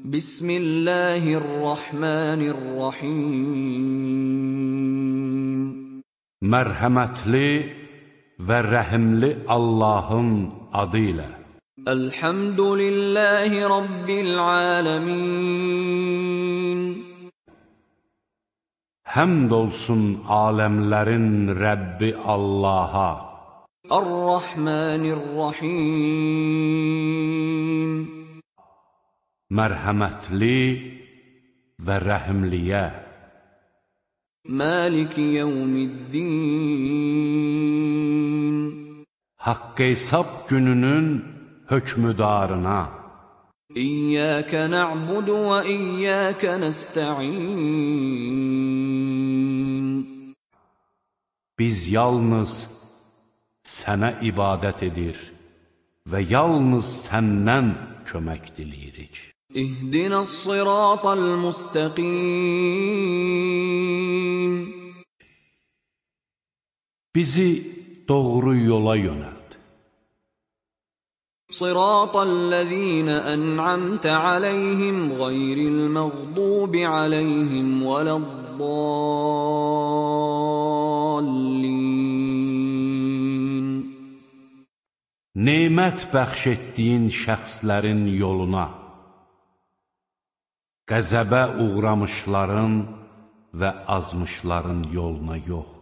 Bismillahirrahmanirrahim. Mərhəmətli və rəhimli Allahın adı ilə. Elhamdülillahi Rabbil alamin. Həmd olsun aləmlərin Rəbbi Allaha. Ar-Rahmanir-Rahim. Mərhəmətli və rəhimliyə. Maliki yevmiddin. Haqq hesab gününün hökmüdarına. İyyaka na'budu və iyyaka nesta'in. Biz yalnız sənə ibadət edir və yalnız səndən kömək diləyirik. İhdina's sıratal mustaqim. Bizi doğru yola yönəlt. صراط الذين أنعمت عليهم غير المغضوب عليهم ولا الضالين Nemət bəxş etdiyin şəxslərin yoluna, qəzəbə uğramışların və azmışların yoluna yox.